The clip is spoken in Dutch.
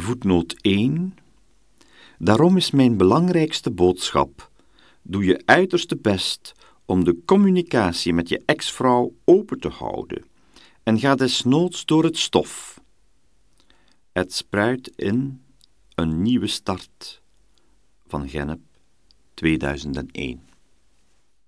Voetnoot 1. Daarom is mijn belangrijkste boodschap: doe je uiterste best om de communicatie met je ex-vrouw open te houden en ga desnoods door het stof. Het spruit in een nieuwe start van Gennep 2001.